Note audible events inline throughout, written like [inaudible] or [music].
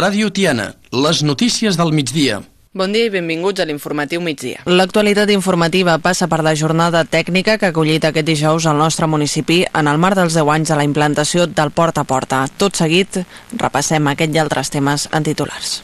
Ràdio Tiana, les notícies del migdia. Bon dia i benvinguts a l'informatiu migdia. L'actualitat informativa passa per la jornada tècnica que ha acollit aquest dijous al nostre municipi en el marc dels 10 anys de la implantació del Porta a Porta. Tot seguit, repassem aquest i altres temes en titulars.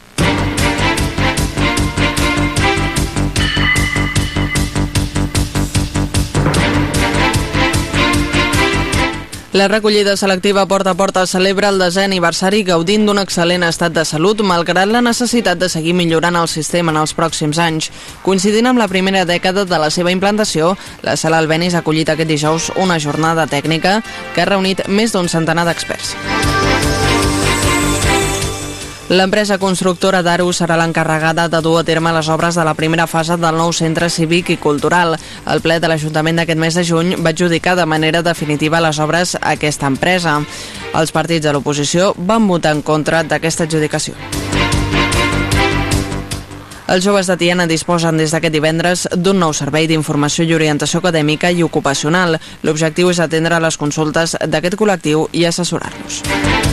La recollida selectiva porta a porta celebra el desè aniversari gaudint d'un excel·lent estat de salut, malgrat la necessitat de seguir millorant el sistema en els pròxims anys. Coincidint amb la primera dècada de la seva implantació, la sala Albenis ha acollit aquest dijous una jornada tècnica que ha reunit més d'un centenar d'experts. L'empresa constructora d'Aro serà l'encarregada de dur a terme les obres de la primera fase del nou centre cívic i cultural. El ple de l'Ajuntament d'aquest mes de juny va adjudicar de manera definitiva les obres a aquesta empresa. Els partits de l'oposició van votar en contra d'aquesta adjudicació. Els joves de Tiana disposen des d'aquest divendres d'un nou servei d'informació i orientació acadèmica i ocupacional. L'objectiu és atendre les consultes d'aquest col·lectiu i assessorar-los.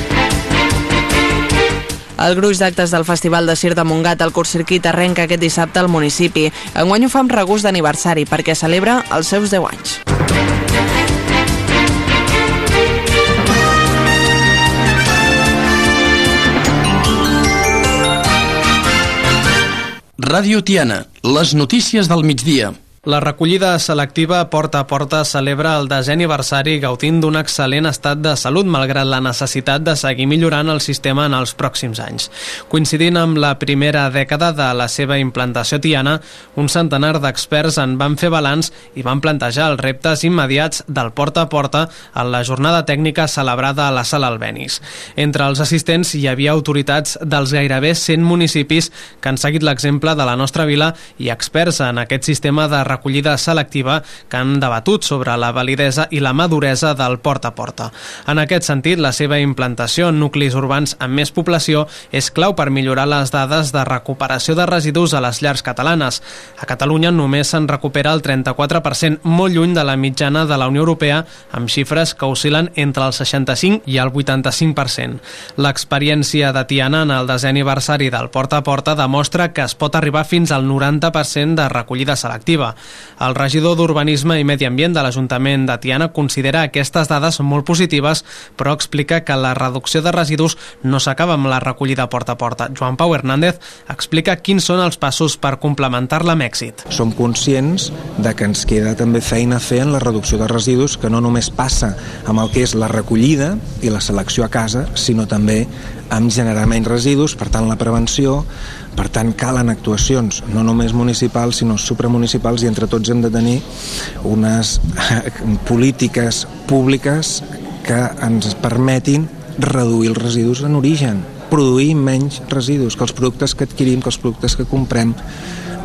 El gruix d'actes del Festival de Cir de Montgat al Circuit arrenca aquest dissabte al municipi. Enguany ho fa amb regust d'aniversari perquè celebra els seus 10 anys. Ràdio Tiana, les notícies del migdia. La recollida selectiva porta a porta celebra el desè aniversari gaudint d'un excel·lent estat de salut malgrat la necessitat de seguir millorant el sistema en els pròxims anys. Coincidint amb la primera dècada de la seva implantació tiana, un centenar d'experts en van fer balanç i van plantejar els reptes immediats del porta a porta en la jornada tècnica celebrada a la Sala Albenis. Entre els assistents hi havia autoritats dels gairebé 100 municipis que han seguit l'exemple de la nostra vila i experts en aquest sistema de recollida selectiva que han debatut sobre la validesa i la maduresa del porta a porta. En aquest sentit, la seva implantació en nuclis urbans amb més població és clau per millorar les dades de recuperació de residus a les llars catalanes. A Catalunya només se'n recupera el 34%, molt lluny de la mitjana de la Unió Europea, amb xifres que oscil·len entre el 65 i el 85%. L'experiència de Tiana en el desè aniversari del porta a porta demostra que es pot arribar fins al 90% de recollida selectiva. El regidor d'Urbanisme i Medi Ambient de l'Ajuntament de Tiana considera aquestes dades molt positives, però explica que la reducció de residus no s'acaba amb la recollida porta a porta. Joan Pau Hernández explica quins són els passos per complementar-la amb èxit. Som conscients de que ens queda també feina a fer en la reducció de residus, que no només passa amb el que és la recollida i la selecció a casa, sinó també amb generar menys residus, per tant la prevenció, per tant calen actuacions no només municipals sinó supramunicipals i entre tots hem de tenir unes polítiques públiques que ens permetin reduir els residus en origen produir menys residus, que els productes que adquirim, que els productes que comprem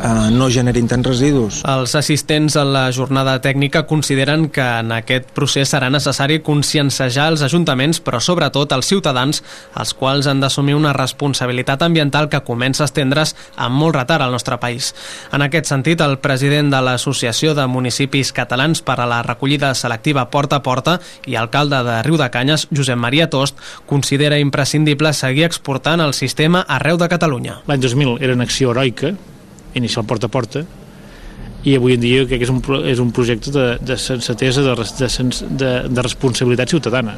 eh, no generin tants residus. Els assistents a la jornada tècnica consideren que en aquest procés serà necessari conscienciar els ajuntaments, però sobretot els ciutadans, els quals han d'assumir una responsabilitat ambiental que comença a estendre's amb molt retard al nostre país. En aquest sentit, el president de l'Associació de Municipis Catalans per a la recollida selectiva Porta a Porta i alcalde de Riu de Canyes, Josep Maria Tost, considera imprescindible seguir exportant el sistema arreu de Catalunya. L'any 2000 era una acció heroica, inicial porta a porta i avui en dia crec que és un, és un projecte de, de sensatesa, de, de, de, de responsabilitat ciutadana.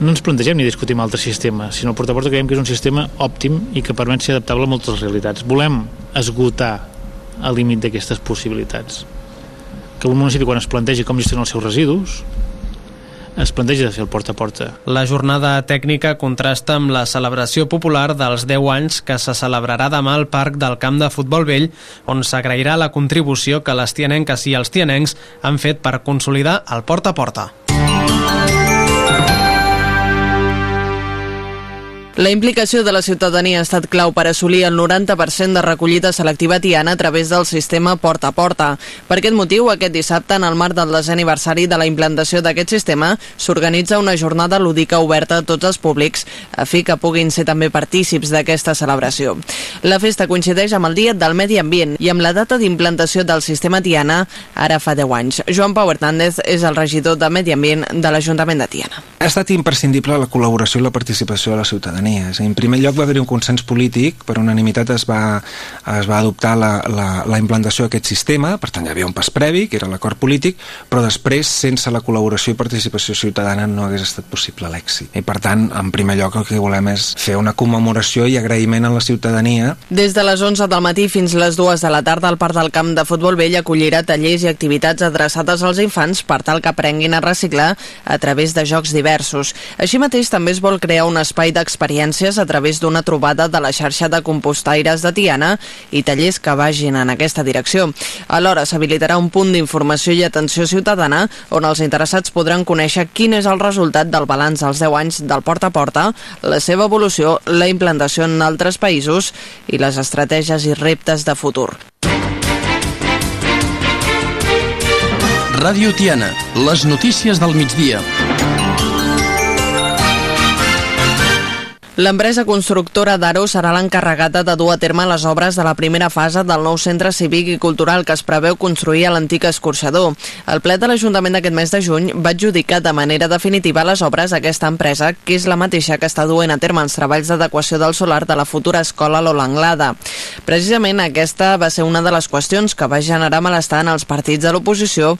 No ens plantegem ni discutim altre sistema, sinó el porta a porta creiem que és un sistema òptim i que permet ser adaptable a moltes realitats. Volem esgotar el límit d'aquestes possibilitats. Que un municipi quan es plantegi com gestionar els seus residus es planteja de fer el porta a porta. La jornada tècnica contrasta amb la celebració popular dels 10 anys que se celebrarà demà al Parc del Camp de Futbol Vell, on s'agrairà la contribució que les tianenques i els tianencs han fet per consolidar el porta a porta. La implicació de la ciutadania ha estat clau per assolir el 90% de recollida selectiva tiana a través del sistema porta a porta. Per aquest motiu, aquest dissabte, en el marc del desè aniversari de la implantació d'aquest sistema, s'organitza una jornada lúdica oberta a tots els públics, a fi que puguin ser també partícips d'aquesta celebració. La festa coincideix amb el Dia del Medi Ambient i amb la data d'implantació del sistema Tiana ara fa 10 anys. Joan Pau Hernández és el regidor de Medi Ambient de l'Ajuntament de Tiana. Ha estat imprescindible la col·laboració i la participació de la ciutadania dir, en primer lloc va haver-hi un consens polític, per unanimitat es va, es va adoptar la, la, la implantació d'aquest sistema, per tant hi havia un pas previ, que era l'acord polític, però després, sense la col·laboració i participació ciutadana, no hagués estat possible l'èxit. I per tant, en primer lloc, el que volem és fer una commemoració i agraïment a la ciutadania. Des de les 11 del matí fins les 2 de la tarda, el Parc del Camp de Futbol Vell acollirà tallers i activitats adreçades als infants per tal que aprenguin a reciclar a través de jocs diversos. Així mateix, també es vol crear un espai d'experiències a través d'una trobada de la xarxa de compostaires de Tiana i tallers que vagin en aquesta direcció. Alhora, s'habilitarà un punt d'informació i atenció ciutadana on els interessats podran conèixer quin és el resultat del balanç als 10 anys del porta a porta, la seva evolució, la implantació en altres països i les estratègies i reptes de futur. Ràdio Tiana, les notícies del migdia. L'empresa constructora d'Aro serà l'encarregada de dur a terme les obres de la primera fase del nou centre cívic i cultural que es preveu construir a l'antic escorxador. El ple de l'Ajuntament d'aquest mes de juny va adjudicar de manera definitiva les obres a aquesta empresa, que és la mateixa que està duent a terme els treballs d'adequació del solar de la futura escola Lola Anglada. Precisament aquesta va ser una de les qüestions que va generar malestar en els partits de l'oposició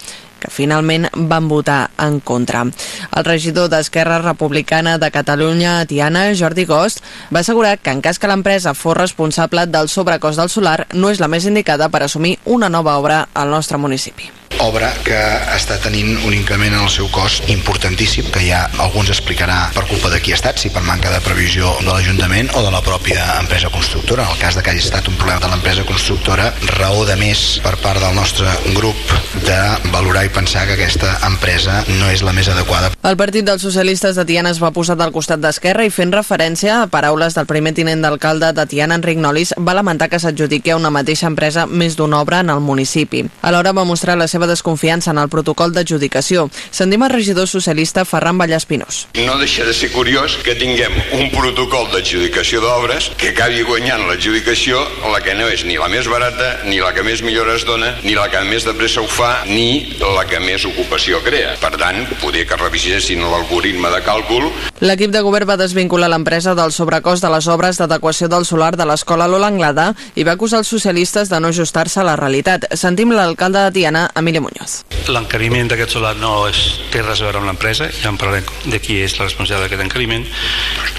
que finalment van votar en contra. El regidor d'Esquerra Republicana de Catalunya Tiana, Jordi Gost, va assegurar que en cas que l'empresa fos responsable del sobrecost del solar, no és la més indicada per assumir una nova obra al nostre municipi obra que està tenint un increment en el seu cost importantíssim, que ja alguns explicarà per culpa de qui ha estat, si per manca de previsió de l'Ajuntament o de la pròpia empresa constructora. En el cas de que hagi estat un problema de l'empresa constructora, raó de més per part del nostre grup de valorar i pensar que aquesta empresa no és la més adequada. El Partit dels Socialistes de Tiana es va posar del costat d'Esquerra i fent referència a paraules del primer tinent d'alcalde de Tiana, Enric Nolis, va lamentar que s'adjudiqui a una mateixa empresa més d'una obra en el municipi. Alhora va mostrar la seva desconfiança en el protocol d'adjudicació. Sentim el regidor socialista Ferran Vallespinós. No deixa de ser curiós que tinguem un protocol d'adjudicació d'obres que acabi guanyant l'adjudicació la que no és ni la més barata, ni la que més millora es dona, ni la que més de pressa ho fa, ni la que més ocupació crea. Per tant, poder que revisessin l'algoritme de càlcul. L'equip de govern va desvincular l'empresa del sobrecost de les obres d'adequació del solar de l'escola Lola Anglada i va acusar els socialistes de no ajustar-se a la realitat. Sentim l'alcalde de Tiana, Emili Muñoz. L'encariment d'aquest solar no és, té res a veure amb l'empresa, ja en parlarem de qui és la responsable d'aquest encariment,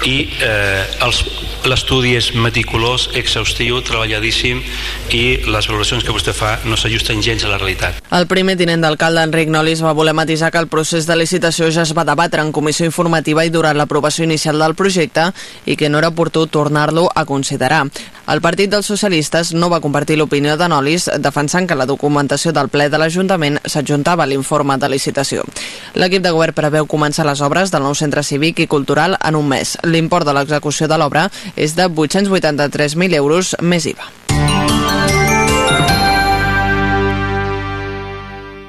i eh, l'estudi és meticulós, exhaustiu, treballadíssim i les valoracions que vostè fa no s'ajusten gens a la realitat. El primer tinent d'alcalde, Enric Nolis, va voler matisar que el procés de licitació ja es va debatre en comissió informativa i durant l'aprovació inicial del projecte i que no era oportú tornar-lo a considerar. El Partit dels Socialistes no va compartir l'opinió de Nolis, defensant que la documentació del ple de l'Ajuntament s'adjuntava a l'informe de licitació. L'equip de govern preveu començar les obres del nou centre cívic i cultural en un mes. L'import de l'execució de l'obra és de 883.000 euros més IVA.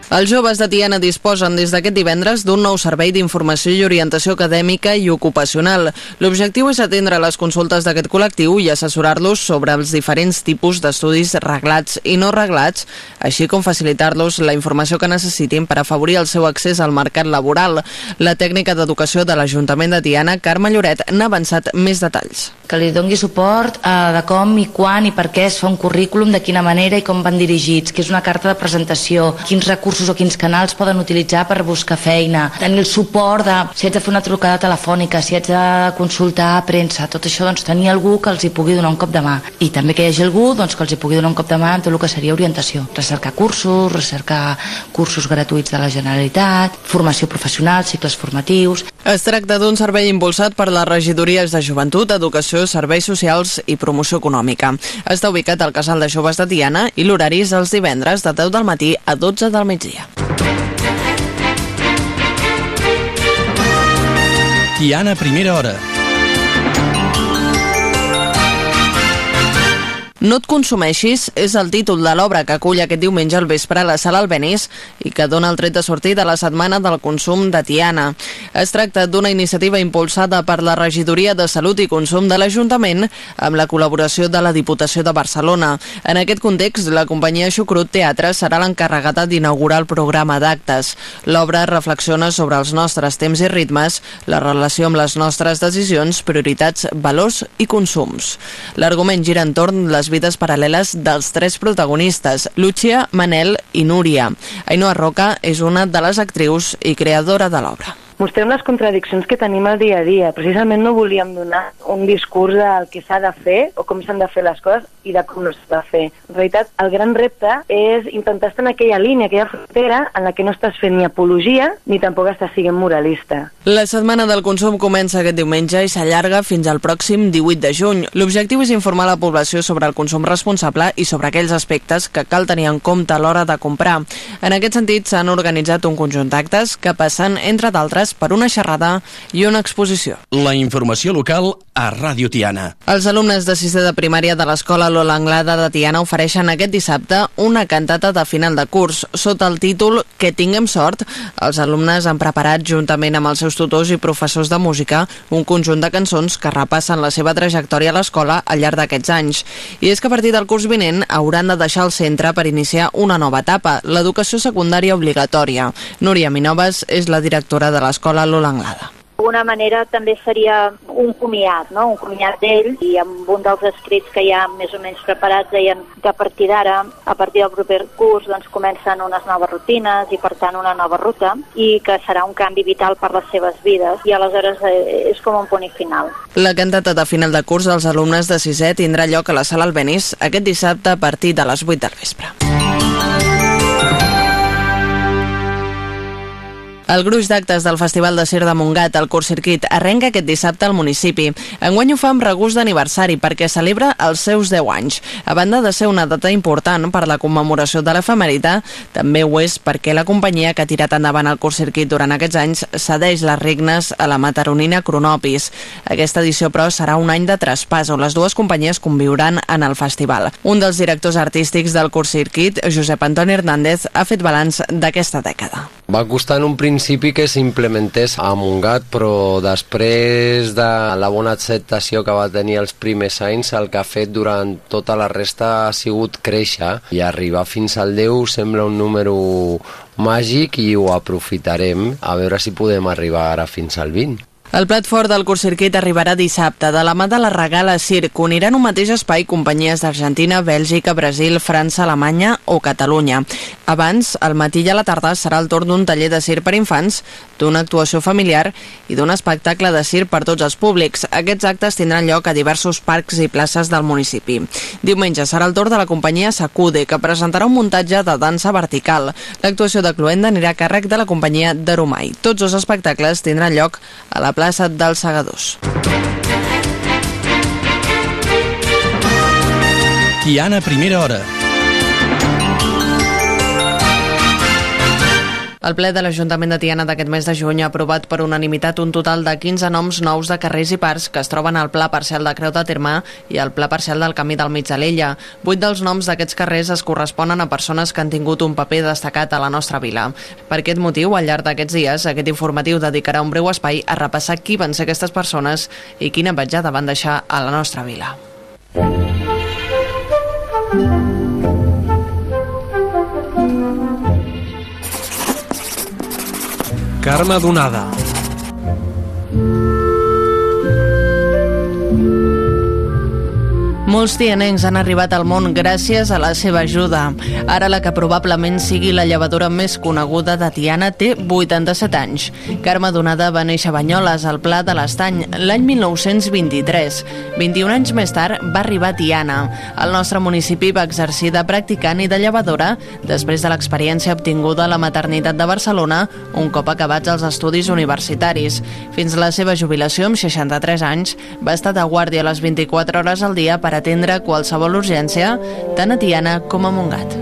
Els joves de Tiana disposen des d'aquest divendres d'un nou servei d'informació i orientació acadèmica i ocupacional. L'objectiu és atendre les consultes d'aquest col·lectiu i assessorar-los sobre els diferents tipus d'estudis reglats i no reglats, així com facilitar-los la informació que necessitin per afavorir el seu accés al mercat laboral. La tècnica d'educació de l'Ajuntament de Tiana, Carme Lloret, n'ha avançat més detalls. Que li dongui suport eh, de com i quan i per què es fa un currículum, de quina manera i com van dirigits, que és una carta de presentació, quins recursos recursos o quins canals poden utilitzar per buscar feina, tenir el suport de si haig de fer una trucada telefònica, si haig de consultar a premsa, tot això doncs tenir algú que els hi pugui donar un cop de mà i també que hi hagi algú doncs, que els hi pugui donar un cop de mà en tot el que seria orientació, recercar cursos, recercar cursos gratuïts de la Generalitat, formació professional, cicles formatius. Es tracta d'un servei impulsat per les regidories de Joventut, Educació, Serveis Socials i Promoció Econòmica. Està ubicat al Casal de Joves de Tiana i l'horari és els divendres de 10 del matí a 12 del migdia migdia. Tiana, primera hora. No et consumeixis és el títol de l'obra que acull aquest diumenge al vespre a la sala Albenís i que dona el tret de sortida a la setmana del consum de Tiana. Es tracta d'una iniciativa impulsada per la Regidoria de Salut i Consum de l'Ajuntament amb la col·laboració de la Diputació de Barcelona. En aquest context, la companyia Xucrut Teatre serà l'encarregada d'inaugurar el programa d'actes. L'obra reflexiona sobre els nostres temps i ritmes, la relació amb les nostres decisions, prioritats, valors i consums. L'argument gira entorn les les vides paral·leles dels tres protagonistes, Lúcia, Manel i Núria. Ainhoa Roca és una de les actrius i creadora de l'obra mostrem les contradiccions que tenim al dia a dia. Precisament no volíem donar un discurs del que s'ha de fer o com s'han de fer les coses i de com no s'ha de fer. En realitat, el gran repte és intentar estar en aquella línia, aquella frontera en la que no estàs fent ni apologia ni tampoc estàs sent moralista. La setmana del consum comença aquest diumenge i s'allarga fins al pròxim 18 de juny. L'objectiu és informar la població sobre el consum responsable i sobre aquells aspectes que cal tenir en compte a l'hora de comprar. En aquest sentit, s'han organitzat un conjunt d'actes que passen, entre d'altres, Terrades per una xerrada i una exposició. La informació local a Ràdio Tiana. Els alumnes de sisè de primària de l'Escola Lola Anglada de Tiana ofereixen aquest dissabte una cantata de final de curs. Sota el títol Que tinguem sort, els alumnes han preparat, juntament amb els seus tutors i professors de música, un conjunt de cançons que repassen la seva trajectòria a l'escola al llarg d'aquests anys. I és que a partir del curs vinent hauran de deixar el centre per iniciar una nova etapa, l'educació secundària obligatòria. Núria Minoves és la directora de l'escola l'escola Lola Anglada d'alguna manera també seria un comiat, no? un comiat d'ell i amb un dels escrits que ja més o menys preparats deien que a partir d'ara, a partir del proper curs, doncs comencen unes noves rutines i per tant una nova ruta i que serà un canvi vital per les seves vides i aleshores eh, és com un punt i final. La cantata de final de curs dels alumnes de sisè tindrà lloc a la sala Albenís aquest dissabte a partir de les 8 del vespre. El gruix d'actes del Festival de Cir de Montgat, el Curs Circuit, arrenca aquest dissabte al municipi. Enguany ho fa amb regust d'aniversari perquè celebra els seus 10 anys. A banda de ser una data important per la commemoració de l'efemerita, també ho és perquè la companyia que ha tirat endavant el Curs Circuit durant aquests anys cedeix les regnes a la mataronina Cronopis. Aquesta edició, però, serà un any de traspàs on les dues companyies conviuran en el festival. Un dels directors artístics del Curs Circuit, Josep Antoni Hernández, ha fet balanç d'aquesta dècada. Va costar en un principi que s'implementés a Montgat, però després de la bona acceptació que va tenir els primers anys, el que ha fet durant tota la resta ha sigut créixer i arribar fins al 10 sembla un número màgic i ho aprofitarem a veure si podem arribar ara fins al 20. El plat fort del circuit arribarà dissabte. De la mà de la Regala Circ uniran un mateix espai companyies d'Argentina, Bèlgica, Brasil, França, Alemanya o Catalunya. Abans, al matí i a la tarda, serà el torn d'un taller de circ per infants, d'una actuació familiar i d'un espectacle de circ per tots els públics. Aquests actes tindran lloc a diversos parcs i places del municipi. Diumenge serà el torn de la companyia Sacude, que presentarà un muntatge de dansa vertical. L'actuació de Cluenda anirà a càrrec de la companyia Darumai. Tots els espectacles tindran lloc a la plaça dels Segadors. Tiana, primera hora. El ple de l'Ajuntament de Tiana d'aquest mes de juny ha aprovat per unanimitat un total de 15 noms nous de carrers i parcs que es troben al Pla Parcial de Creu de Terme i al Pla Parcial del Camí del Mig de l'Ella. Vuit dels noms d'aquests carrers es corresponen a persones que han tingut un paper destacat a la nostra vila. Per aquest motiu, al llarg d'aquests dies, aquest informatiu dedicarà un breu espai a repassar qui van ser aquestes persones i quina petjada van deixar a la nostra vila. Carme Donada. Molts tianencs han arribat al món gràcies a la seva ajuda. Ara la que probablement sigui la llevadora més coneguda de Tiana té 87 anys. Carme Donada va néixer a Banyoles, al Pla de l'Estany, l'any 1923. 21 anys més tard va arribar a Tiana. El nostre municipi va exercir de practicant i de llevadora després de l'experiència obtinguda a la maternitat de Barcelona un cop acabats els estudis universitaris. Fins a la seva jubilació, amb 63 anys, va estar de guàrdia a les 24 hores al dia atendre qualsevol urgència, tant a Tiana com a Montgat.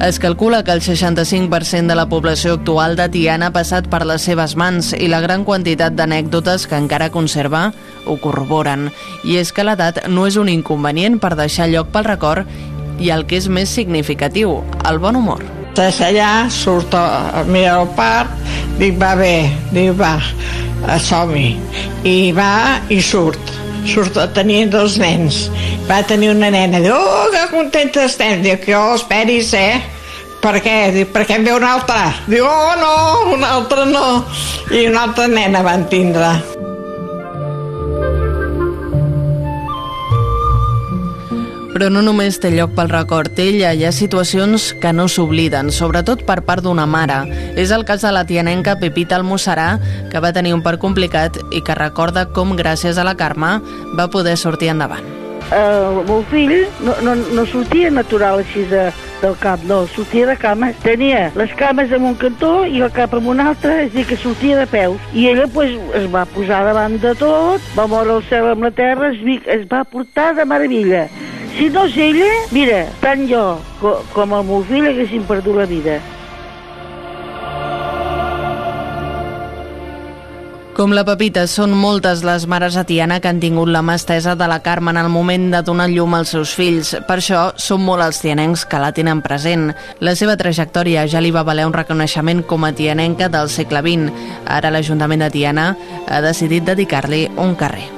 Es calcula que el 65% de la població actual de Tiana ha passat per les seves mans i la gran quantitat d'anècdotes que encara conserva ho corroboren. I és que l'edat no és un inconvenient per deixar lloc pel record i el que és més significatiu, el bon humor. Estàs allà, surt el meu part, dic, va bé, dic, va, som-hi. I va i surt. Surt, tenia dos nens. Va tenir una nena, diu, oh, que contenta estem. Diu, que oh, esperis, eh? Per què? Diu, perquè en ve una altra. Diu, oh, no, una altra no. I una altra nena van tindre. Però no només té lloc pel record ella, hi ha situacions que no s'obliden, sobretot per part d'una mare. És el cas de la tianenca Pepita Almossarà, que va tenir un part complicat i que recorda com, gràcies a la Carme, va poder sortir endavant. El meu fill no, no, no sortia natural així de, del cap, no, sortia de cama. Tenia les cames en un cantó i el cap en un altre, és dir, que sortia de peus. I ella pues, es va posar davant de tot, va moure el cel amb la terra, es, es va portar de meravella. Si no és ella, mira, tant jo co com el meu fill haguessin perdut la vida. Com la Pepita, són moltes les mares a Tiana que han tingut la mà estesa de la Carme en el moment de donar llum als seus fills. Per això són molt els tianencs que la tenen present. La seva trajectòria ja li va valer un reconeixement com a tianenca del segle XX. Ara l'Ajuntament de Tiana ha decidit dedicar-li un carrer.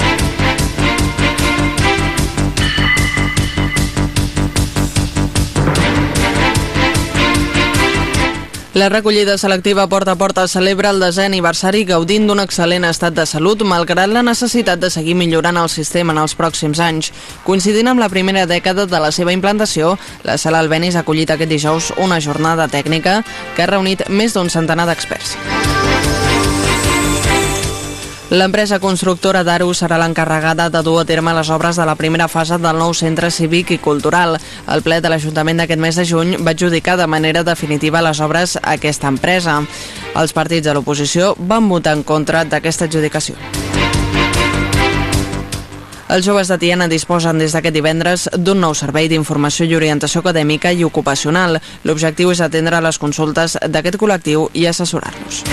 La recollida selectiva porta a porta celebra el desè aniversari gaudint d'un excel·lent estat de salut malgrat la necessitat de seguir millorant el sistema en els pròxims anys. Coincidint amb la primera dècada de la seva implantació, la sala Albenis ha acollit aquest dijous una jornada tècnica que ha reunit més d'un centenar d'experts. L'empresa constructora d'Aro serà l'encarregada de dur a terme les obres de la primera fase del nou centre cívic i cultural. El ple de l'Ajuntament d'aquest mes de juny va adjudicar de manera definitiva les obres a aquesta empresa. Els partits de l'oposició van votar en contra d'aquesta adjudicació. Els joves de Tiana disposen des d'aquest divendres d'un nou servei d'informació i orientació acadèmica i ocupacional. L'objectiu és atendre les consultes d'aquest col·lectiu i assessorar-los.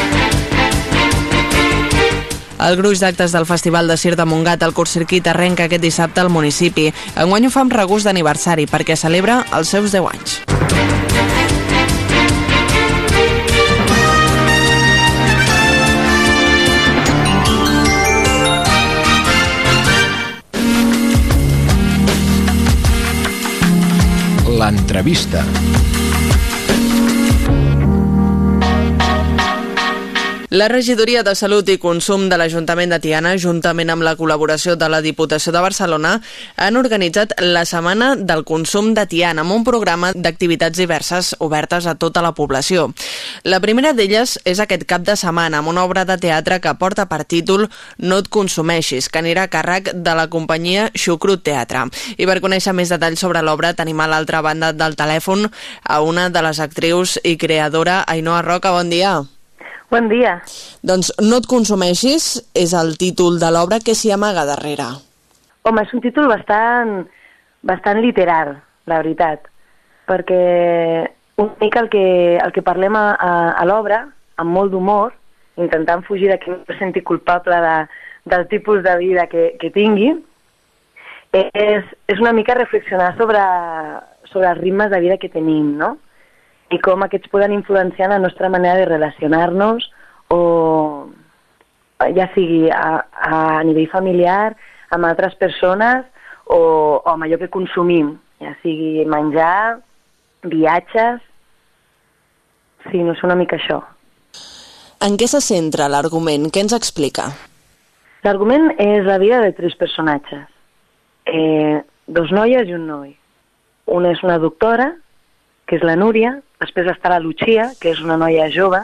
El gruix d'actes del Festival de Cir de Montgat al Curtcircuit arrenca aquest dissabte al municipi. Enguany ho fa amb regust d'aniversari perquè celebra els seus 10 anys. L'entrevista. La regidoria de Salut i Consum de l'Ajuntament de Tiana, juntament amb la col·laboració de la Diputació de Barcelona, han organitzat la Setmana del Consum de Tiana, amb un programa d'activitats diverses obertes a tota la població. La primera d'elles és aquest cap de setmana, amb una obra de teatre que porta per títol No et consumeixis, que anirà a càrrec de la companyia Xucrut Teatre. I per conèixer més detalls sobre l'obra tenim a l'altra banda del telèfon a una de les actrius i creadora, Ainhoa Roca, bon dia. Bon dia. Doncs No et consumeixis és el títol de l'obra que s'hi amaga darrere. Home, és un títol bastant, bastant literal, la veritat, perquè una mica el que, el que parlem a, a, a l'obra, amb molt d'humor, intentant fugir de que no em senti culpable de, del tipus de vida que, que tingui, és, és una mica reflexionar sobre, sobre els ritmes de vida que tenim, no? I com aquests poden influenciar la nostra manera de relacionar-nos o ja sigui a, a nivell familiar, amb altres persones o, o amb allò que consumim, ja sigui menjar, viatges... Sí, no és una mica això. En què se centra l'argument? Què ens explica? L'argument és la vida de tres personatges. Eh, dos noies i un noi. Una és una doctora, que és la Núria, després està la Lucia, que és una noia jove,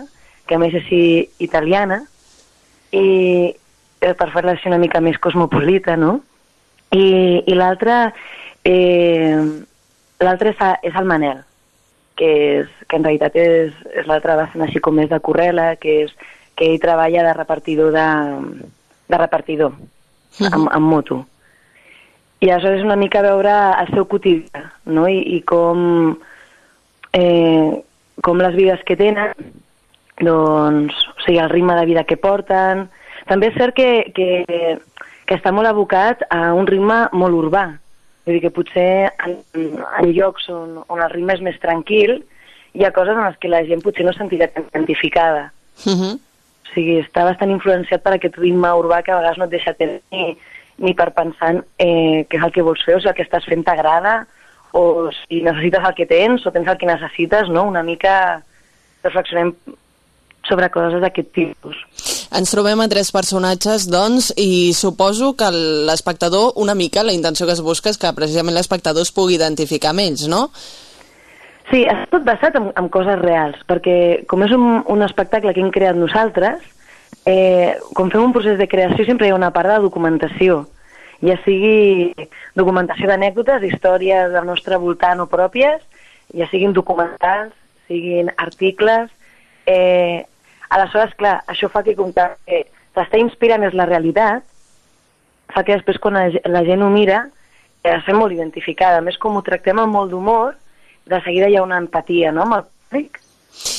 que a més és italiana, i eh, per fer-la així una mica més cosmopolita, no? I, i l'altre eh, l'altre és, és el Manel, que, és, que en realitat és, és l'altre vessant així com més de correla, que, és, que ell treballa de repartidor de, de repartidor, -huh. amb, amb moto. I aleshores és una mica veure el seu quotidià, no? I, i com, eh, com les vides que tenen, doncs, o sigui, el ritme de vida que porten... També és cert que, que, que està molt abocat a un ritme molt urbà, Vull dir que potser en, en llocs on, on el ritme és més tranquil hi ha coses en les que la gent potser no es sentirà tan identificada. Uh -huh. O sigui, està bastant influenciat per aquest ritme urbà que a vegades no et deixa tenir ni, ni per pensar eh, què és el que vols fer, o si el que estàs fent t'agrada, o si necessites el que tens, o tens el que necessites, no? Una mica reflexionem sobre coses d'aquest tipus. Ens trobem a tres personatges, doncs, i suposo que l'espectador, una mica, la intenció que es busca és que precisament l'espectador es pugui identificar amb ells, no? Sí, és tot basat en, en coses reals, perquè com és un, un espectacle que hem creat nosaltres, eh, com fem un procés de creació sempre hi ha una part de documentació, ja sigui documentació d'anècdotes, històries del nostre voltant o pròpies, ja siguin documentals, siguin articles, eh, Aleshores, clar, això fa que com que eh, t'està inspirant és la realitat, fa que després quan la, gent ho mira eh, es fem molt identificada. A més, com ho tractem amb molt d'humor, de seguida hi ha una empatia no, amb el públic.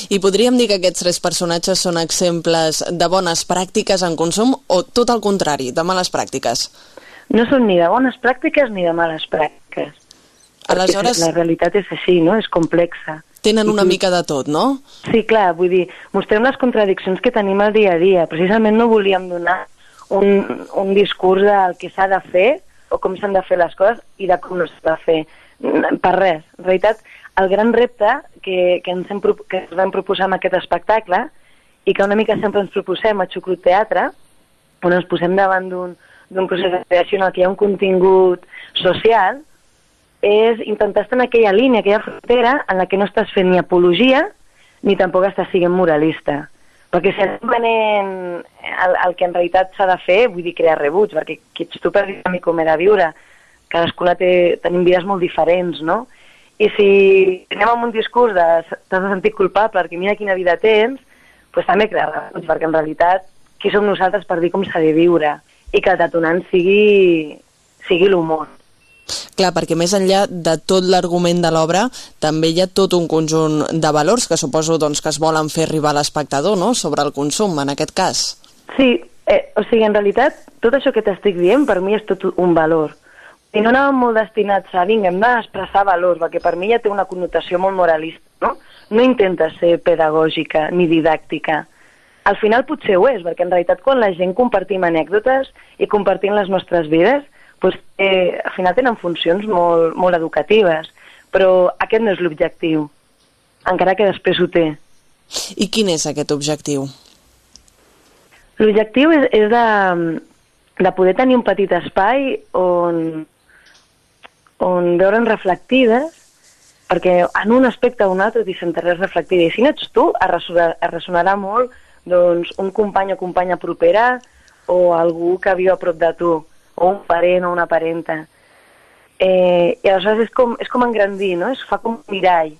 I podríem dir que aquests tres personatges són exemples de bones pràctiques en consum o tot el contrari, de males pràctiques? No són ni de bones pràctiques ni de males pràctiques. Aleshores... la realitat és així, no? És complexa tenen una mica de tot, no? Sí, clar, vull dir, mostrem les contradiccions que tenim al dia a dia. Precisament no volíem donar un, un discurs del que s'ha de fer o com s'han de fer les coses i de com no s'ha de fer. Per res. En realitat, el gran repte que, que, ens hem, que ens vam proposar amb aquest espectacle i que una mica sempre ens proposem a Xucrut Teatre, on ens posem davant d'un procés de creació en el que hi ha un contingut social, és intentar estar en aquella línia, aquella frontera en la que no estàs fent ni apologia ni tampoc estàs sent moralista. Perquè si anem venent el, el que en realitat s'ha de fer, vull dir crear rebuts, perquè qui ets tu per dir a mi com he de viure? Cadascuna té, tenim vides molt diferents, no? I si anem amb un discurs de t'has de sentir culpable perquè mira quina vida tens, doncs també crear rebuts, perquè en realitat qui som nosaltres per dir com s'ha de viure? I que el detonant sigui, sigui l'humor. Clar, perquè més enllà de tot l'argument de l'obra, també hi ha tot un conjunt de valors que suposo doncs, que es volen fer arribar a l'espectador, no?, sobre el consum, en aquest cas. Sí, eh, o sigui, en realitat, tot això que t'estic dient per mi és tot un valor. I no anàvem molt destinats a, vinga, hem d'expressar valors, perquè per mi ja té una connotació molt moralista, no? No intenta ser pedagògica ni didàctica. Al final potser ho és, perquè en realitat quan la gent compartim anècdotes i compartim les nostres vides, doncs, eh, al final tenen funcions molt, molt educatives, però aquest no és l'objectiu, encara que després ho té. I quin és aquest objectiu? L'objectiu és, és de, de poder tenir un petit espai on, on veure'n reflectides, perquè en un aspecte o un altre t'hi sentiràs reflectida. I si no ets tu, es ressonarà, es ressonarà molt doncs, un company o companya propera o algú que viu a prop de tu o un parent o una parenta. Eh, I aleshores és com, és com engrandir, no? Es fa com un mirall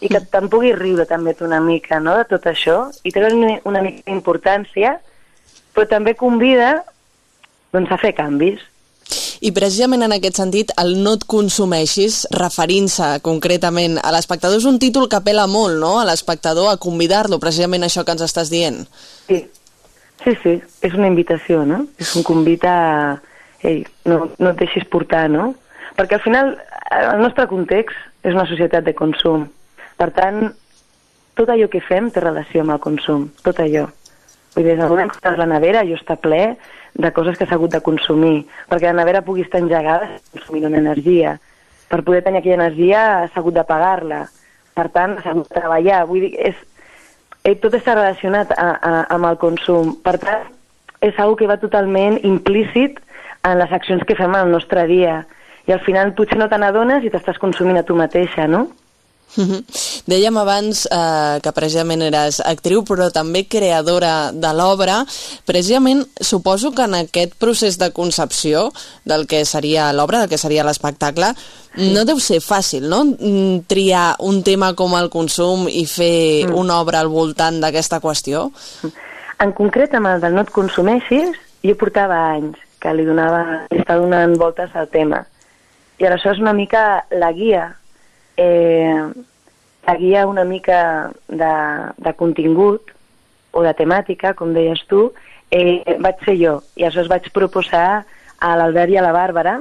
i que te'n puguis riure també tu una mica no? de tot això i treure una, una mica d'importància però també convida doncs, a fer canvis. I precisament en aquest sentit, el no et consumeixis, referint-se concretament a l'espectador, és un títol que apela molt no? a l'espectador a convidar-lo, precisament això que ens estàs dient. Sí, sí, sí, és una invitació, no? És un convit a, ei, no, no et deixis portar, no? Perquè al final el nostre context és una societat de consum. Per tant, tot allò que fem té relació amb el consum, tot allò. Vull dir, des del moment que la nevera jo està ple de coses que s'ha hagut de consumir, perquè la nevera pugui estar engegada consumint una energia. Per poder tenir aquella energia s'ha hagut de pagar-la. Per tant, s'ha hagut de treballar. Vull dir, és, eh, tot està relacionat a, a, amb el consum. Per tant, és una que va totalment implícit en les accions que fem al nostre dia. I al final potser no te n'adones i t'estàs consumint a tu mateixa, no? [laughs] Dèiem abans eh, que precisament eres actriu, però també creadora de l'obra. Precisament, suposo que en aquest procés de concepció del que seria l'obra, del que seria l'espectacle, no deu ser fàcil, no?, mm, triar un tema com el consum i fer mm. una obra al voltant d'aquesta qüestió. En concret, amb el del no et consumeixis, jo portava anys que li donava, li estava donant voltes al tema. I aleshores una mica la guia, eh, la guia una mica de, de contingut o de temàtica, com deies tu, eh, vaig ser jo. I aleshores vaig proposar a l'Albert i a la Bàrbara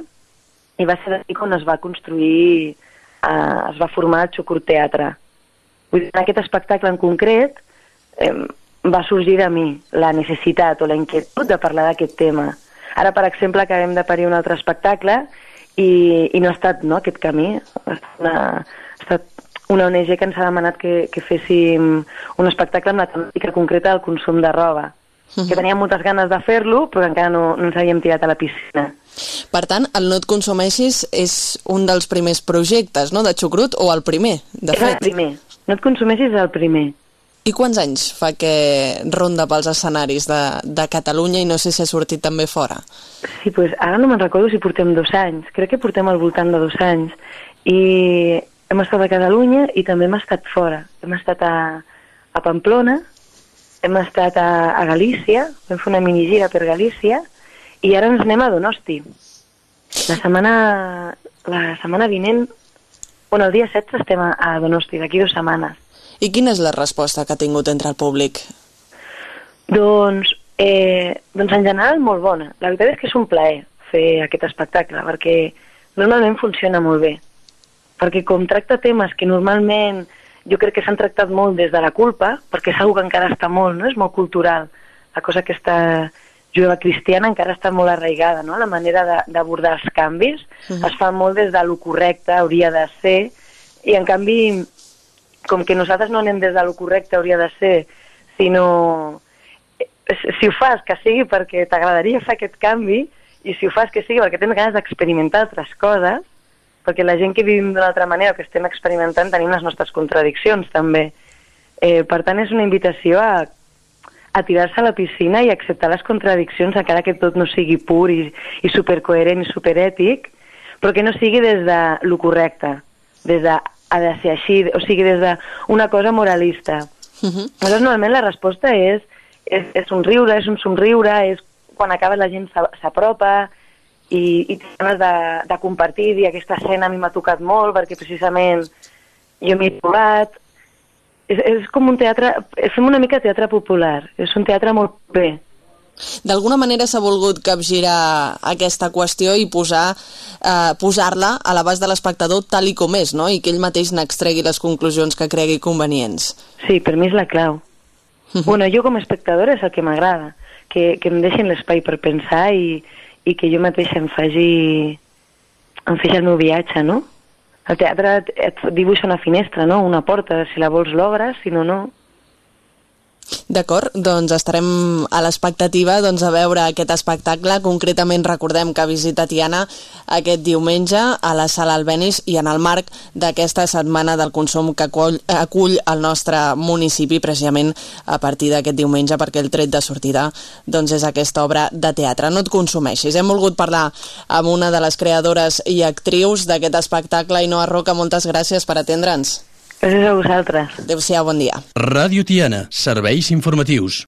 i va ser aquí on es va construir, eh, es va formar el Xucur Teatre. Vull dir, aquest espectacle en concret eh, va sorgir de mi la necessitat o la inquietud de parlar d'aquest tema. Ara, per exemple, acabem de parir un altre espectacle i, i no ha estat no, aquest camí. Ha estat una, ha estat una ONG que ens ha demanat que, que féssim un espectacle amb la temàtica concreta del consum de roba. Uh -huh. que teníem moltes ganes de fer-lo, però encara no, no ens havíem tirat a la piscina. Per tant, el No et consumeixis és un dels primers projectes, no?, de Xucrut, o el primer, de és fet? el primer. No et consumeixis és el primer. I quants anys fa que ronda pels escenaris de, de Catalunya i no sé si ha sortit també fora? Sí, pues ara no me'n recordo si portem dos anys. Crec que portem al voltant de dos anys. I hem estat a Catalunya i també hem estat fora. Hem estat a, a Pamplona, hem estat a, a Galícia, vam fer una minigira per Galícia i ara ens anem a Donosti. La setmana, la setmana vinent, bueno, el dia 16 estem a, a Donosti, d'aquí dues setmanes. I quina és la resposta que ha tingut entre el públic? Doncs, eh, doncs en general molt bona. La veritat és que és un plaer fer aquest espectacle, perquè normalment funciona molt bé. Perquè com tracta temes que normalment jo crec que s'han tractat molt des de la culpa, perquè és que encara està molt, no? és molt cultural. La cosa aquesta jueva cristiana encara està molt arraigada, no? la manera d'abordar els canvis uh -huh. es fa molt des de lo correcte, hauria de ser, i en canvi, com que nosaltres no anem des de lo correcte, hauria de ser, sinó si ho fas que sigui perquè t'agradaria fer aquest canvi i si ho fas que sigui perquè tens ganes d'experimentar altres coses, perquè la gent que vivim d'una altra manera o que estem experimentant tenim les nostres contradiccions també. Eh, per tant, és una invitació a, a tirar-se a la piscina i acceptar les contradiccions, encara que tot no sigui pur i, i supercoherent i superètic, però que no sigui des de lo correcte, des de ha de ser així, o sigui, des d'una cosa moralista. Uh -huh. Aleshores, normalment la resposta és és, és un riure, és un somriure, és quan acaba la gent s'apropa i, i ganes de, de compartir, i aquesta escena a mi m'ha tocat molt perquè precisament jo m'hi he trobat. És, és com un teatre, fem una mica teatre popular, és un teatre molt bé. D'alguna manera s'ha volgut capgirar aquesta qüestió i posar eh, posar-la a l'abast de l'espectador tal i com és, no? i que ell mateix n'extregui les conclusions que cregui convenients. Sí, per mi és la clau. Bueno, jo com a espectadora és el que m'agrada, que, que em deixin l'espai per pensar i, i que jo mateixa em faci, em faci el meu viatge, no? El teatre et, et dibuixa una finestra, no? Una porta, si la vols l'obres, si no, no. D'acord, doncs estarem a l'expectativa doncs, a veure aquest espectacle. Concretament recordem que visita Tiana aquest diumenge a la Sala Albenis i en el marc d'aquesta setmana del consum que acull, acull el nostre municipi precisament a partir d'aquest diumenge perquè el tret de sortida doncs, és aquesta obra de teatre. No et consumeixis. Hem volgut parlar amb una de les creadores i actrius d'aquest espectacle, Inoa Roca. Moltes gràcies per atendre'ns. Gràcies a vosaltres. Adéu-siau, bon dia. Ràdio Tiana, serveis informatius.